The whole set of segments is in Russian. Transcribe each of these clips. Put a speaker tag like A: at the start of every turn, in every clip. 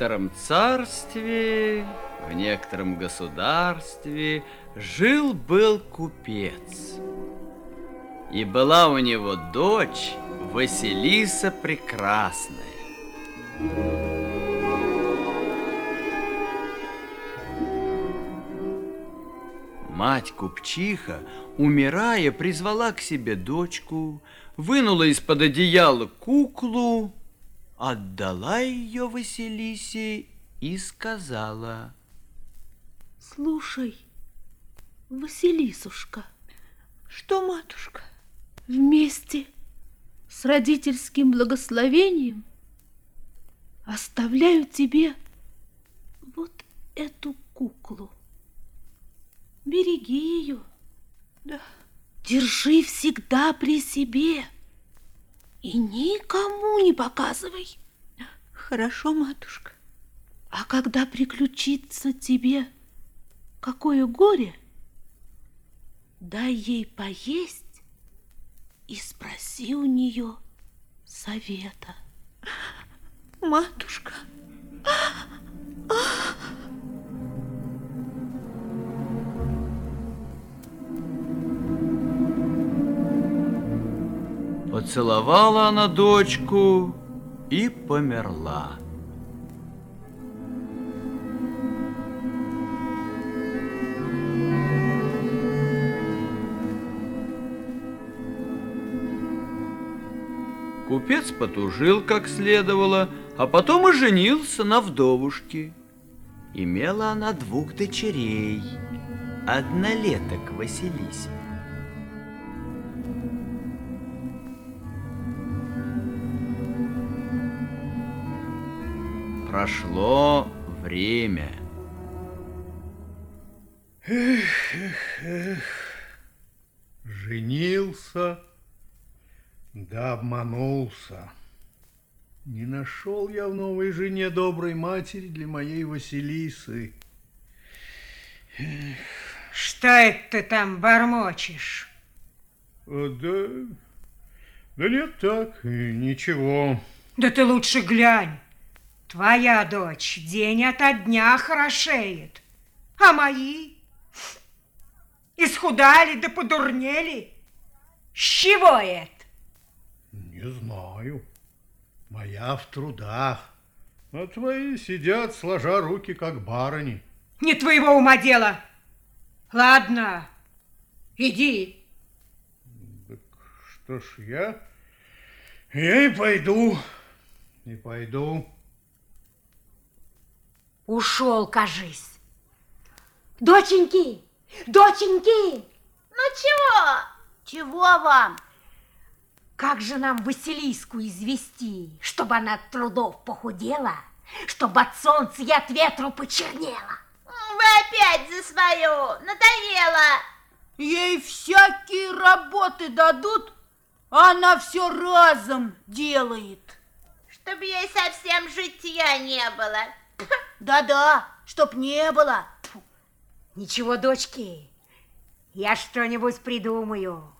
A: некотором царстве, в некотором государстве жил-был купец. И была у него дочь Василиса Прекрасная. Мать купчиха, умирая, призвала к себе дочку, вынула из-под одеяла куклу, отдала ее Василисе и сказала.
B: Слушай, Василисушка.
C: Что, матушка?
B: Вместе с родительским благословением оставляю тебе вот эту куклу. Береги ее.
C: Да.
B: Держи всегда при себе и никому не показывай.
C: Хорошо, матушка.
B: А когда приключится тебе какое горе, дай ей поесть и спроси у нее совета.
C: Матушка.
A: Поцеловала она дочку и померла. Купец потужил как следовало, а потом и женился на вдовушке. Имела она двух дочерей, однолеток Василисе. Прошло время.
D: Эх, эх, эх, женился, да обманулся. Не нашел я в новой жене доброй матери для моей Василисы.
E: Эх. Что это ты там бормочешь?
D: А, да, да нет так, ничего.
E: Да ты лучше глянь. Твоя дочь день ото дня хорошеет, а мои исхудали да подурнели. С чего это?
D: Не знаю. Моя в трудах, а твои сидят, сложа руки, как барыни.
E: Не твоего ума дело. Ладно, иди.
D: Так что ж я? Я и пойду, и пойду.
E: Ушел, кажись. Доченьки, доченьки!
F: Ну чего? Чего вам?
E: Как же нам Василиску извести, чтобы она от трудов похудела, чтобы от солнца и от ветру почернела?
F: Вы опять за свое, надоело.
C: Ей всякие работы дадут, а она все разом делает.
F: Чтобы ей совсем житья не было.
C: Да-да, чтоб не было.
E: Ничего, дочки, я что-нибудь придумаю.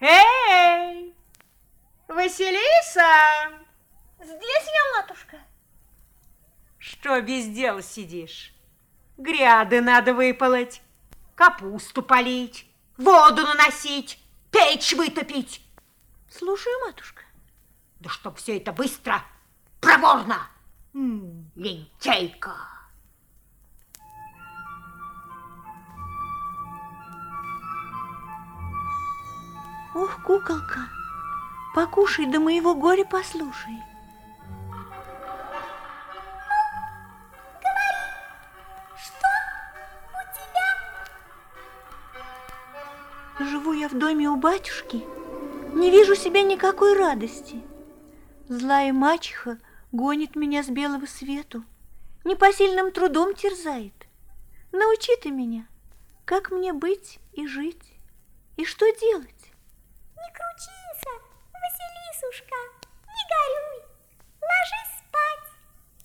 E: Эй, Василиса!
F: Здесь я, матушка.
E: Что без дела сидишь? Гряды надо выполоть, капусту полить, воду наносить, печь вытопить.
C: Слушаю, матушка.
E: Да чтоб все это быстро, проворно. Лентяйка!
C: Ух, куколка, покушай, да моего горя послушай. Живу я в доме у батюшки, не вижу себе никакой радости. Злая мачеха гонит меня с белого свету, непосильным трудом терзает. Научи ты меня, как мне быть и жить, и что делать?
G: Не кручинься, Василисушка, не горюй, ложись спать.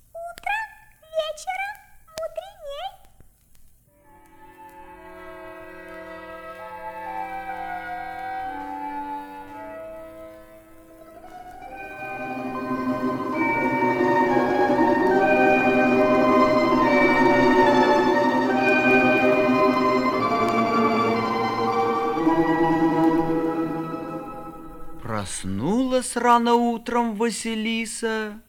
G: Утром, вечером,
A: Проснулась рано утром Василиса.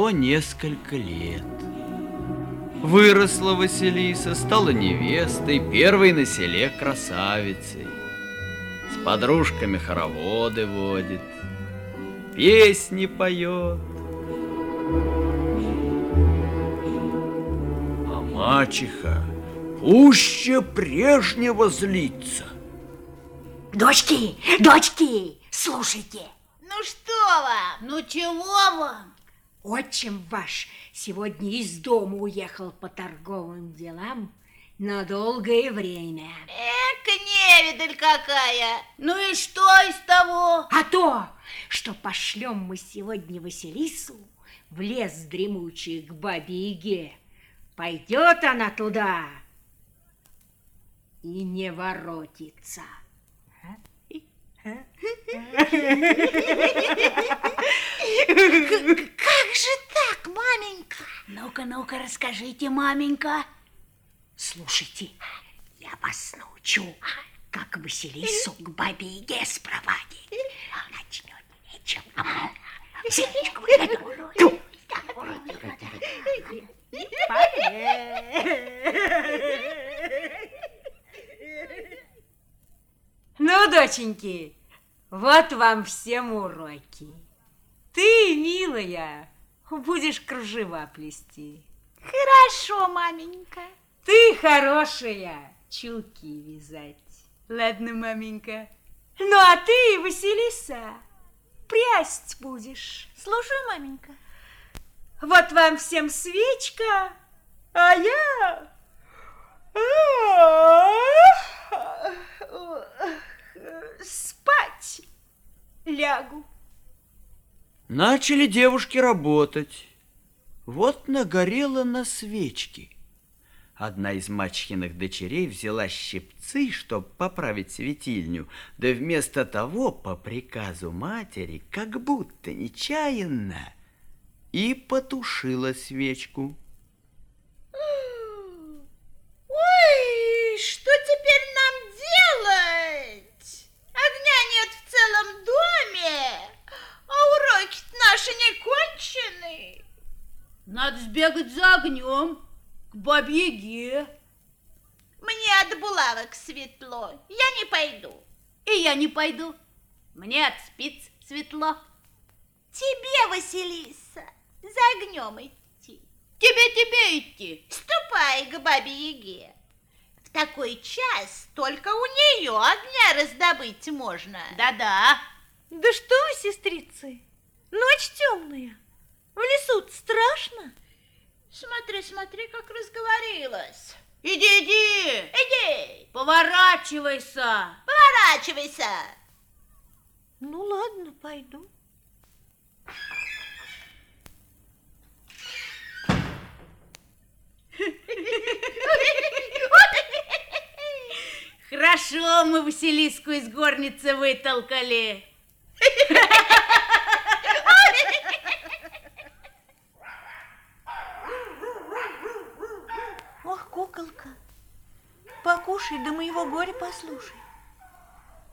A: Прошло несколько лет. Выросла Василиса, стала невестой, первой на селе красавицей. С подружками хороводы водит, песни поет. А мачеха пуще прежнего злится.
E: Дочки, дочки, слушайте.
F: Ну что вам?
H: Ну чего вам?
E: Отчим ваш сегодня из дома уехал по торговым делам на долгое время.
F: Эка невидаль какая!
H: Ну и что из того?
E: А то, что пошлем мы сегодня Василису в лес дремучий к бабе Яге. Пойдет она туда и не воротится.
F: Как же так, маменька?
H: Ну-ка, ну-ка, расскажите, маменька.
E: Слушайте, я вас научу, как Василису к бабе Яге спровадить. Начнет вечером. Синичку эту. Ну, доченьки, вот вам всем уроки. Ты, милая, будешь кружева плести.
F: Хорошо, маменька.
E: Ты хорошая, чулки вязать. Ладно, маменька. Ну, а ты, Василиса, прясть будешь.
C: слушаю, маменька.
E: Вот вам всем свечка, а я... Спать лягу.
A: Начали девушки работать. Вот нагорело на свечке. Одна из мачхиных дочерей взяла щипцы, чтобы поправить светильню, да вместо того, по приказу матери, как будто нечаянно, и потушила свечку.
F: Ой, что теперь нам делать? Огня нет в целом доме, а уроки наши не кончены.
H: Сбегать за огнем к бабе Яге.
F: Мне от булавок светло, я не пойду.
H: И я не пойду. Мне от спиц светло.
F: Тебе, Василиса, за огнем идти.
H: Тебе-тебе идти.
F: Ступай к бабе Яге. В такой час только у нее огня раздобыть можно.
H: Да-да.
C: Да что вы, сестрицы, ночь темная. В лесу страшно.
F: Смотри, смотри, как разговорилась.
H: Иди, иди.
F: Иди,
H: Поворачивайся.
F: поворачивайся.
C: Ну ладно, пойду.
H: Хорошо мы Василиску из горницы вытолкали.
C: Ох, куколка, покушай, да моего горя послушай.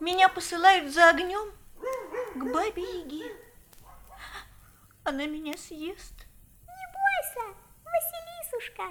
C: Меня посылают за огнем к бабе Яге. Она меня съест.
G: Не бойся, Василисушка.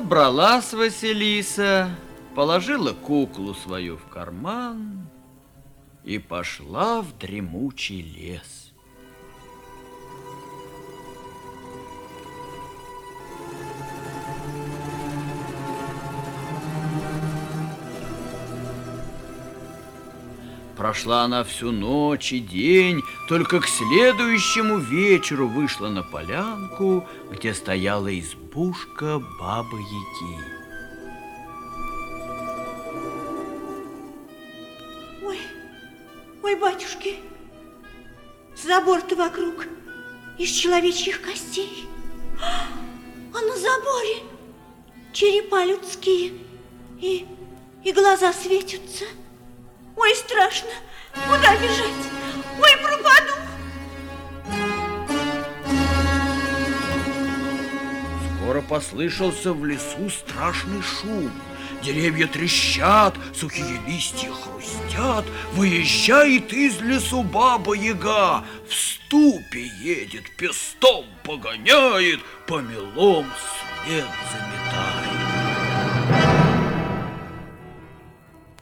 A: Собралась Василиса, положила куклу свою в карман и пошла в дремучий лес. Прошла она всю ночь и день, только к следующему вечеру вышла на полянку, где стояла избушка Бабы-Яги.
C: Ой, ой, батюшки, забор-то вокруг из человечьих костей. А на заборе черепа людские и, и глаза светятся. Ой, страшно, куда бежать? Ой, пропаду.
A: Послышался в лесу страшный шум. Деревья трещат, сухие листья хрустят. Выезжает из лесу баба-яга. В ступе едет, пестом погоняет, помелом след заметает.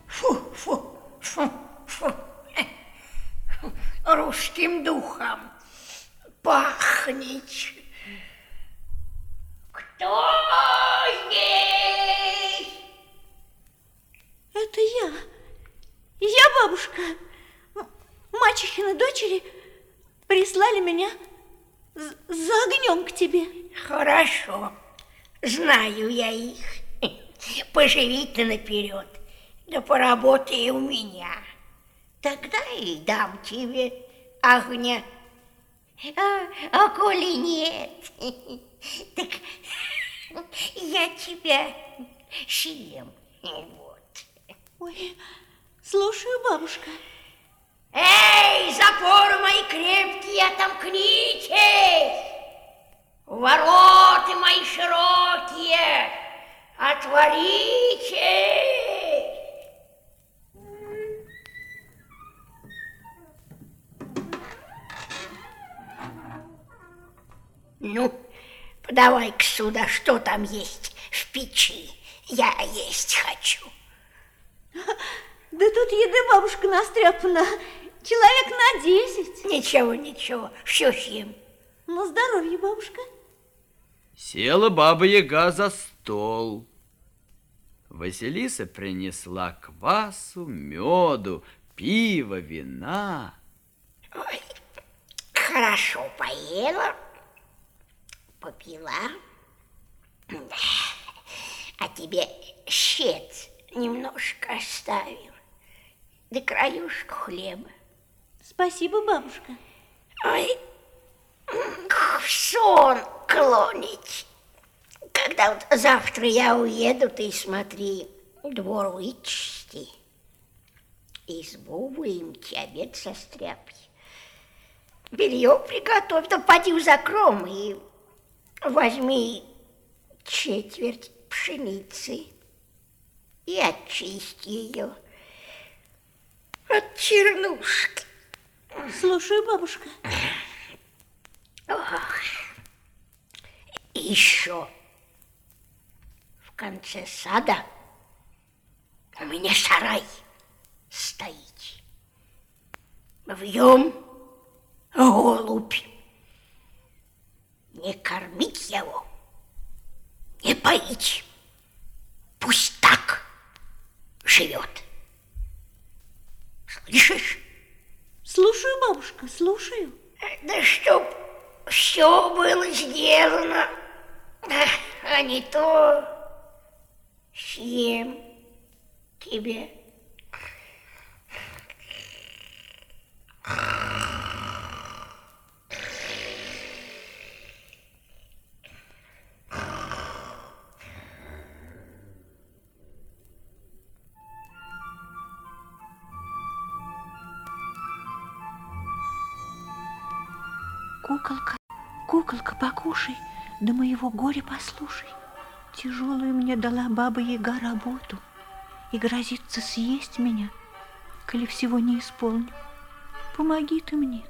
I: Фу, фу, фу, фу. Русским духом пахнет. Кто здесь?
C: Это я. Я бабушка. М- Мачехины дочери прислали меня за огнем к тебе.
I: Хорошо, знаю я их. Поживи ты наперед, да поработай у меня. Тогда и дам тебе огня. А, а коли нет, так я тебя съем. Вот.
C: Ой, слушаю, бабушка.
I: Эй, запоры мои крепкие, отомкнитесь! Вороты мои широкие, отворите! Ну, подавай-ка сюда, что там есть в печи. Я есть хочу.
C: Да тут еды, бабушка, настряпана. Человек на десять.
I: Ничего, ничего, все съем.
C: На здоровье, бабушка.
A: Села баба-яга за стол. Василиса принесла квасу, меду, пива, вина.
I: Ой, хорошо поела, попила. А тебе щец немножко оставил. Да краюшку хлеба.
C: Спасибо, бабушка.
I: Ой, сон клонить. Когда вот завтра я уеду, ты смотри, двор вычисти. Избу выемки, обед состряпай. Белье приготовь, да поди в закром и возьми четверть пшеницы и очисти ее от чернушки.
C: Слушаю, бабушка.
I: Ох. Еще в конце сада у меня сарай стоит. В нем голубь. Не кормить его, не поить. Пусть так живет. Слышишь?
C: Слушаю, бабушка, слушаю.
I: Да чтоб все было сделано, а не то съем тебе.
C: Да моего горя послушай. Тяжелую мне дала баба Яга работу и грозится съесть меня, коли всего не исполню. Помоги ты мне.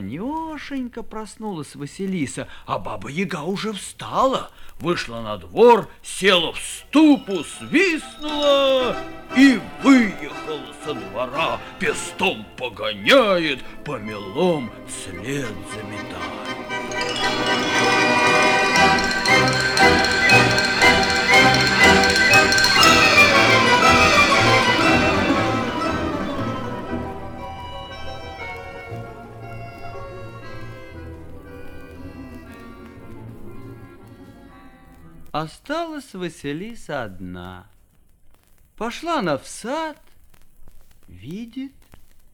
A: Ранешенько проснулась Василиса, а баба-яга уже встала, вышла на двор, села в ступу, свистнула и выехала со двора, пестом погоняет, по мелом след заметает. Осталась Василиса одна. Пошла она в сад, видит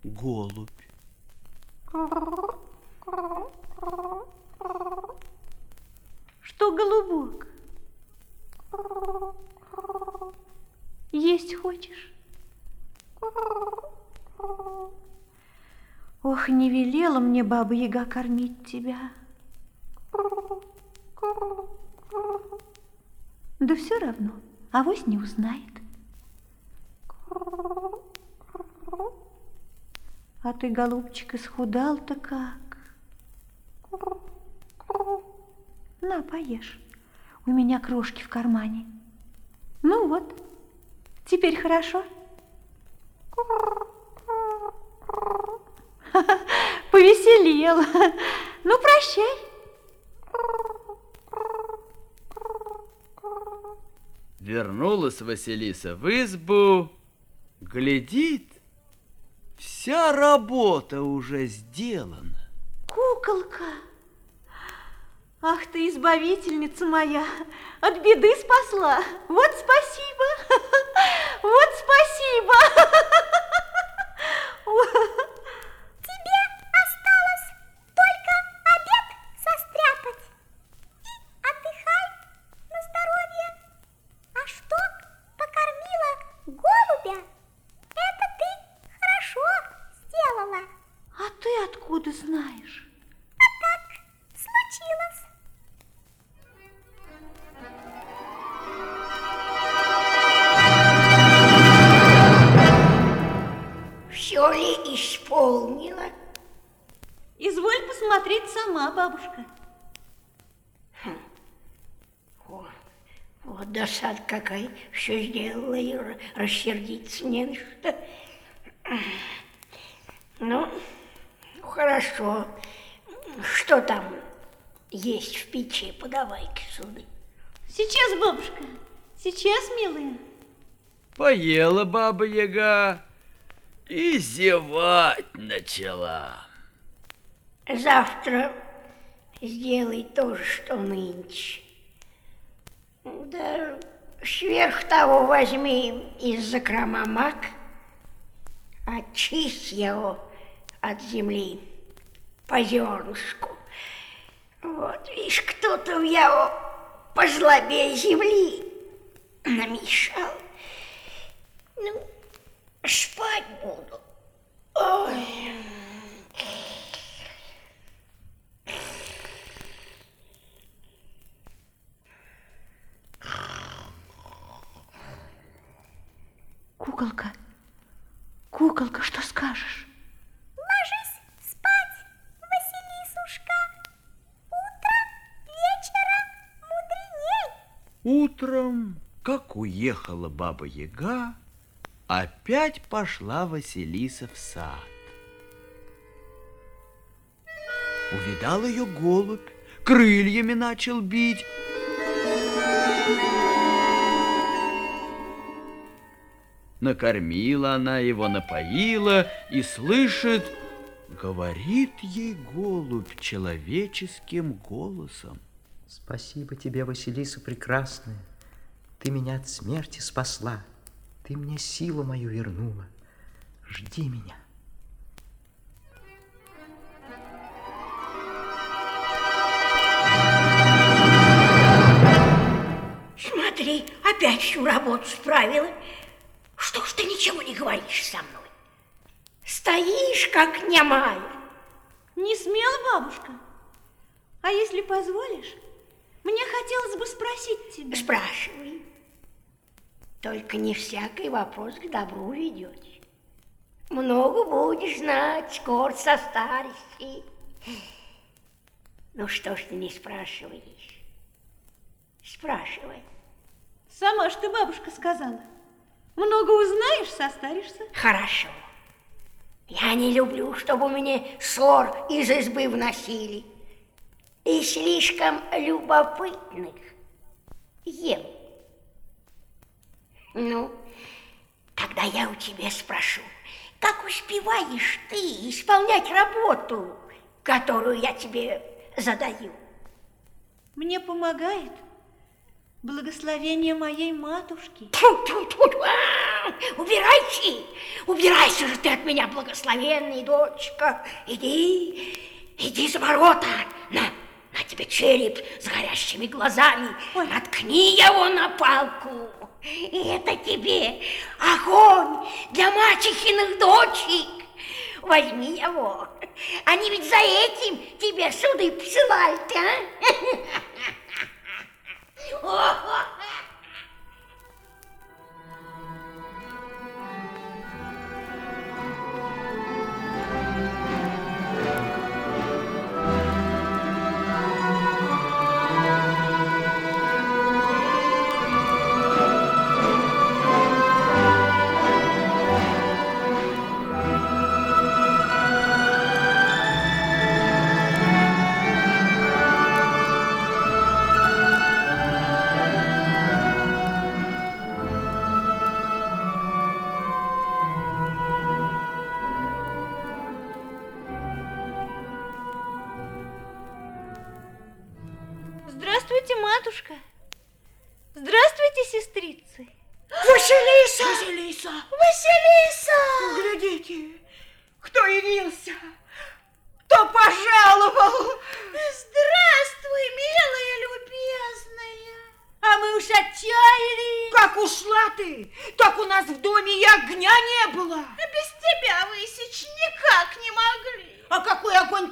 A: голубь.
C: Что, голубок? Есть хочешь? Ох, не велела мне баба Яга кормить тебя. Да все равно, авось не узнает. А ты, голубчик, исхудал-то как? На, поешь. У меня крошки в кармане. Ну вот, теперь хорошо? Повеселел. Ну, прощай.
A: Вернулась Василиса в избу, глядит, вся работа уже сделана.
C: Куколка, ах ты, избавительница моя, от беды спасла. Вот спасибо, вот спасибо.
I: исполнила?
C: Изволь посмотреть сама, бабушка.
I: Вот, вот досад какая, все сделала и рассердиться не на что. Ну, хорошо. Что там есть в печи? Подавай-ка сюда.
C: Сейчас, бабушка, сейчас, милая.
A: Поела баба-яга и зевать начала.
I: Завтра сделай то же, что нынче. Да сверх того возьми из закрома мак, очисть его от земли по зернышку. Вот, видишь, кто-то в его по злобе земли намешал. Ну, спать буду. Ой.
C: Куколка, куколка, что скажешь?
G: Ложись спать, Василисушка. Утро вечера мудреней.
A: Утром, уехала баба-яга, опять пошла Василиса в сад. Увидал ее голубь, крыльями начал бить. Накормила она его, напоила и слышит, говорит ей голубь человеческим голосом.
J: Спасибо тебе, Василиса прекрасная. Ты меня от смерти спасла. Ты мне силу мою вернула. Жди меня.
I: Смотри, опять всю работу справила. Что ж ты ничего не говоришь со мной? Стоишь, как немая.
C: Не смела, бабушка? А если позволишь, мне хотелось бы спросить тебя.
I: Спрашивай. Только не всякий вопрос к добру ведет. Много будешь знать, скоро состаришься. Ну что ж ты не спрашиваешь? Спрашивай.
C: Сама ж ты, бабушка, сказала. Много узнаешь, состаришься.
I: Хорошо. Я не люблю, чтобы мне ссор из избы вносили. И слишком любопытных ем. Ну, тогда я у тебя спрошу, как успеваешь ты исполнять работу, которую я тебе задаю?
C: Мне помогает благословение моей матушки.
I: Тьфу, тьфу, тьфу, тьфу. А, Убирайся, убирайся же ты от меня, благословенная дочка. Иди, иди за ворота. На, на тебе череп с горящими глазами. Наткни его на палку. И это тебе огонь для мачехиных дочек. Возьми его. Они ведь за этим тебе суды посылают, а?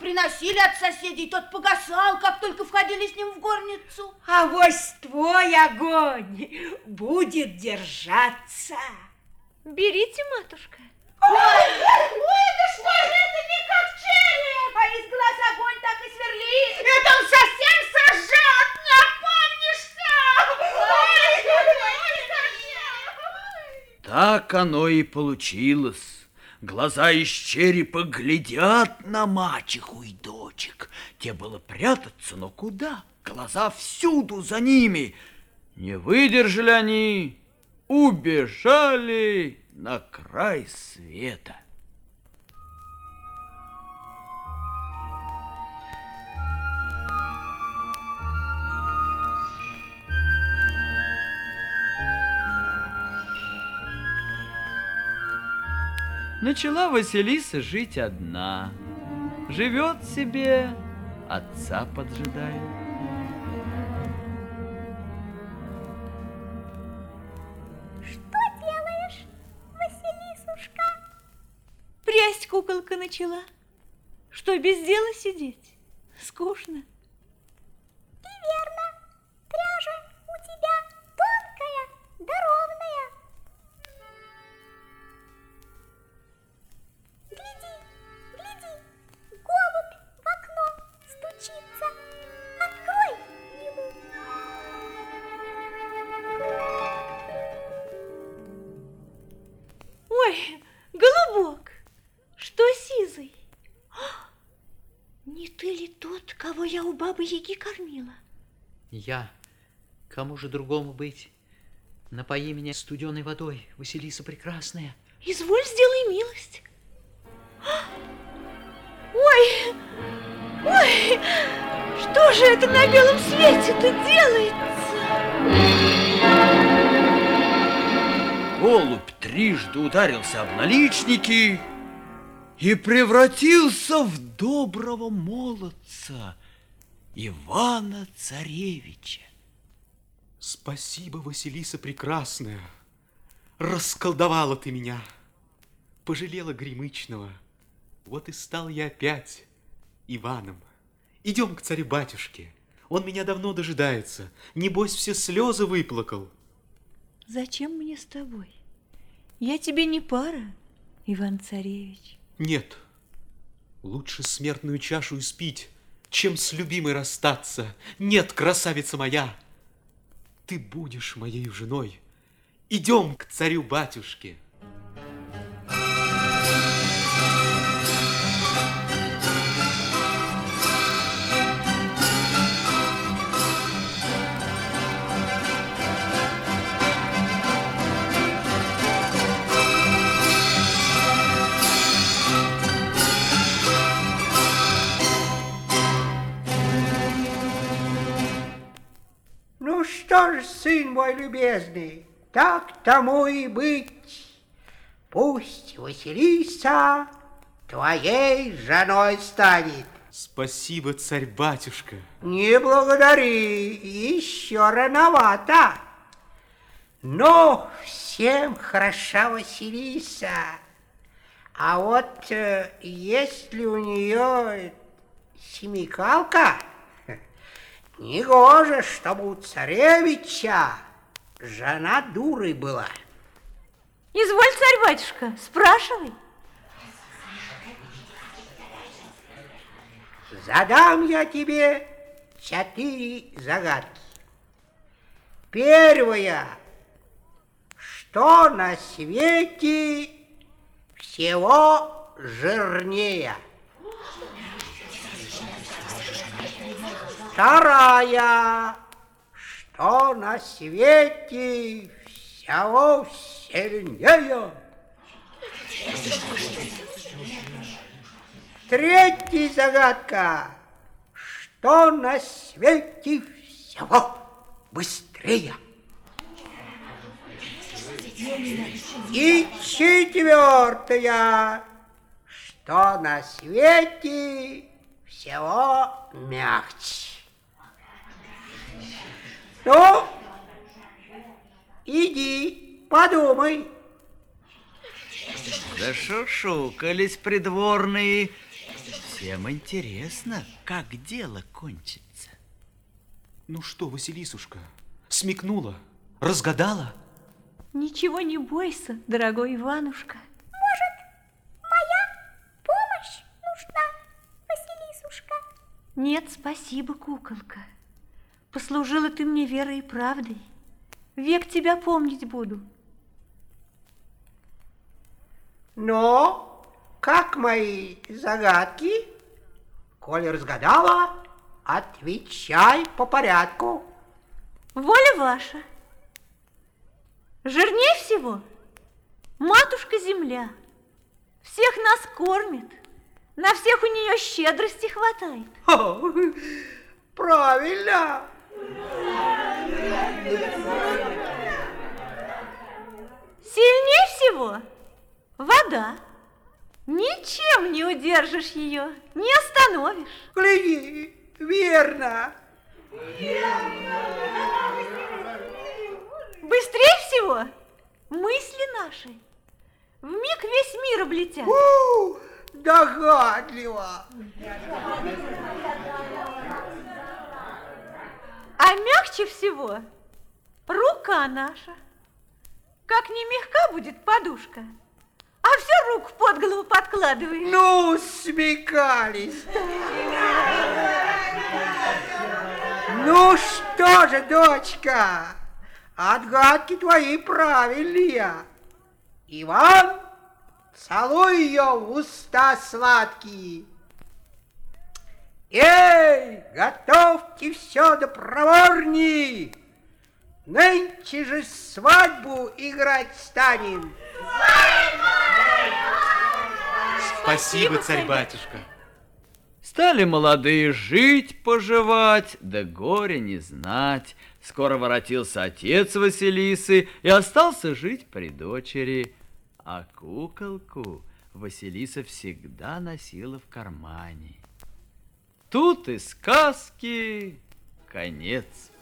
H: приносили от соседей, тот погасал, как только входили с ним в горницу.
I: А вось твой огонь будет держаться.
C: Берите, матушка.
H: Ой, ой, да что же это не как череп, а из глаз огонь так и сверлит. Это он совсем сожжет, напомнишься. Ой, ой, ой,
A: Так оно и получилось. Глаза из черепа глядят на мачеху и дочек. Те было прятаться, но куда? Глаза всюду за ними. Не выдержали они, убежали на край света. Начала Василиса жить одна. Живет себе, отца поджидает.
G: Что делаешь, Василисушка?
C: Прясть куколка начала. Что, без дела сидеть? Скучно. Кого я у бабы Яги кормила?
J: Я. Кому же другому быть? Напои меня студеной водой, Василиса Прекрасная.
C: Изволь, сделай милость. А! Ой, ой, что же это на белом свете-то делается?
A: Голубь трижды ударился об наличники и превратился в доброго молодца Ивана Царевича.
K: Спасибо, Василиса Прекрасная. Расколдовала ты меня. Пожалела Гремычного. Вот и стал я опять Иваном. Идем к царю-батюшке. Он меня давно дожидается. Небось, все слезы выплакал.
C: Зачем мне с тобой? Я тебе не пара, Иван Царевич.
K: Нет, Лучше смертную чашу испить, чем с любимой расстаться. Нет, красавица моя, ты будешь моей женой. Идем к царю-батюшке.
L: Что ж, сын мой любезный, так тому и быть. Пусть Василиса твоей женой станет.
K: Спасибо, царь-батюшка.
L: Не благодари, еще рановато. Но всем хороша Василиса. А вот э, если у нее семикалка, негоже, чтобы у царевича жена дурой была.
C: Изволь, царь-батюшка, спрашивай.
L: Задам я тебе четыре загадки. Первая. Что на свете всего жирнее? Вторая. Что на свете всего сильнее? Третья загадка. Что на свете всего быстрее? И четвертая. Что на свете всего мягче? Ну, иди, подумай.
A: Зашушукались придворные. Всем интересно, как дело кончится.
K: Ну что, Василисушка, смекнула, разгадала?
C: Ничего не бойся, дорогой Иванушка.
G: Моя помощь нужна, Василисушка.
C: Нет, спасибо, куколка. Послужила ты мне верой и правдой. Век тебя помнить буду.
L: Но как мои загадки? Коли разгадала, отвечай по порядку.
C: Воля ваша. Жирнее всего матушка земля. Всех нас кормит. На всех у нее щедрости хватает.
L: О, правильно.
C: Сильнее всего вода. Ничем не удержишь ее, не остановишь.
L: Гляди, верно.
C: Быстрее всего мысли наши. В миг весь мир облетят.
L: У, догадливо.
C: А мягче всего рука наша. Как не мягка будет подушка, а все руку под голову подкладываешь.
L: Ну, смекались. Ну что же, дочка, отгадки твои правильные. Иван, целуй ее в уста сладкие. Эй, готовьте все до проворней. Нынче же свадьбу играть станем.
K: Спасибо, царь-батюшка.
A: Стали молодые жить, поживать, да горе не знать. Скоро воротился отец Василисы и остался жить при дочери. А куколку Василиса всегда носила в кармане. Тут и сказки конец.